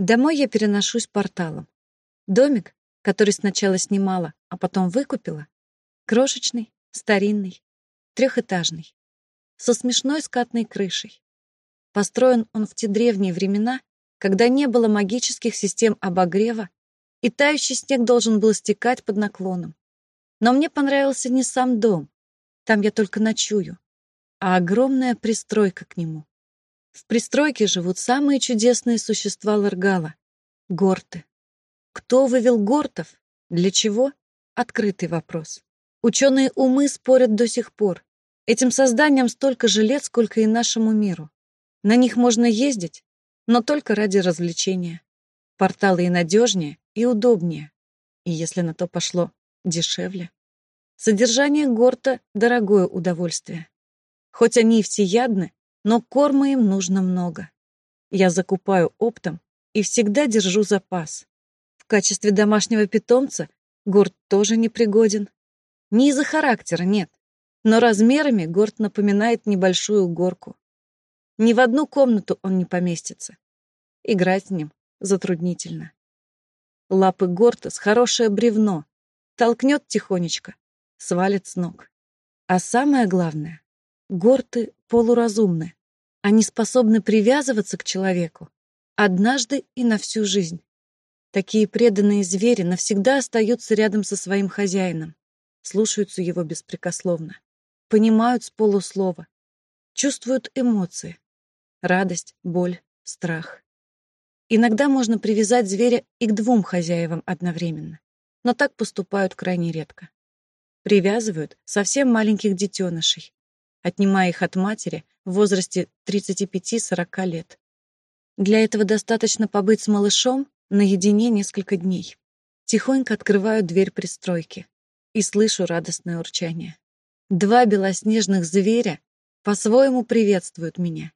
Домой я переношусь порталом. Домик, который сначала снимала, а потом выкупила, крошечный, старинный, трехэтажный, со смешной скатной крышей. Построен он в те древние времена, когда не было магических систем обогрева, и тающий снег должен был стекать под наклоном. Но мне понравился не сам дом, там я только ночую, а огромная пристройка к нему. В пристройке живут самые чудесные существа Ларгала — горты. Кто вывел гортов? Для чего? Открытый вопрос. Ученые умы спорят до сих пор. Этим созданиям столько же лет, сколько и нашему миру. На них можно ездить, но только ради развлечения. Порталы и надежнее, и удобнее. И если на то пошло, дешевле. Содержание горта — дорогое удовольствие. Хоть они и всеядны, но корма им нужно много. Я закупаю оптом и всегда держу запас. В качестве домашнего питомца горд тоже непригоден. Не из-за характера, нет, но размерами горд напоминает небольшую горку. Ни в одну комнату он не поместится. Играть с ним затруднительно. Лапы горта с хорошее бревно. Толкнет тихонечко, свалит с ног. А самое главное, Горты полуразумны. Они способны привязываться к человеку однажды и на всю жизнь. Такие преданные звери навсегда остаются рядом со своим хозяином, слушаются его беспрекословно, понимают с полуслова, чувствуют эмоции, радость, боль, страх. Иногда можно привязать зверя и к двум хозяевам одновременно, но так поступают крайне редко. Привязывают совсем маленьких детенышей, отнимая их от матери в возрасте 35-40 лет. Для этого достаточно побыть с малышом наедине несколько дней. Тихонько открываю дверь пристройки и слышу радостное урчание. Два белоснежных зверя по-своему приветствуют меня.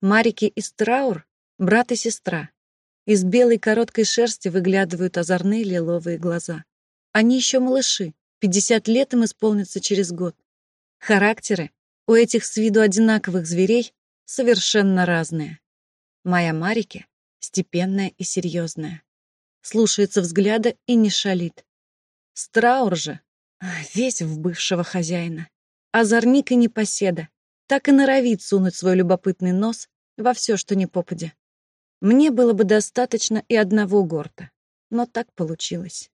Марики и Страур — брат и сестра. Из белой короткой шерсти выглядывают озорные лиловые глаза. Они еще малыши, 50 лет им исполнится через год. Характеры у этих с виду одинаковых зверей совершенно разные. Моя Марики степенная и серьезная. Слушается взгляда и не шалит. Страур же весь в бывшего хозяина. Озорник и непоседа. Так и норовит сунуть свой любопытный нос во все, что не попадя. Мне было бы достаточно и одного горта, но так получилось.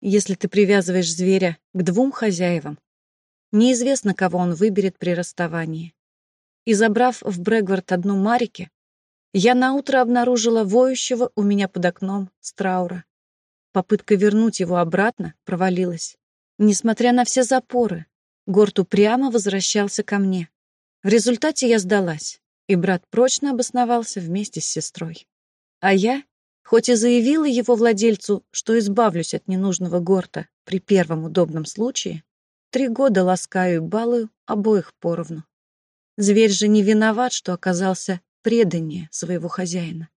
Если ты привязываешь зверя к двум хозяевам, Неизвестно, кого он выберет при расставании. И забрав в Брэгвард одну Марике, я наутро обнаружила воющего у меня под окном Страура. Попытка вернуть его обратно провалилась. Несмотря на все запоры, Горд упрямо возвращался ко мне. В результате я сдалась, и брат прочно обосновался вместе с сестрой. А я, хоть и заявила его владельцу, что избавлюсь от ненужного Горта при первом удобном случае, Три года ласкаю и балую обоих поровну. Зверь же не виноват, что оказался преданнее своего хозяина.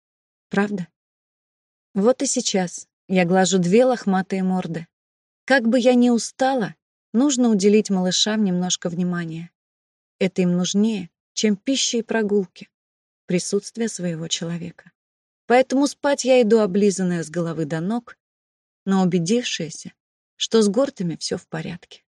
Правда? Вот и сейчас я глажу две лохматые морды. Как бы я ни устала, нужно уделить малышам немножко внимания. Это им нужнее, чем пища и прогулки, присутствие своего человека. Поэтому спать я иду облизанная с головы до ног, но убедившаяся, что с гортами все в порядке.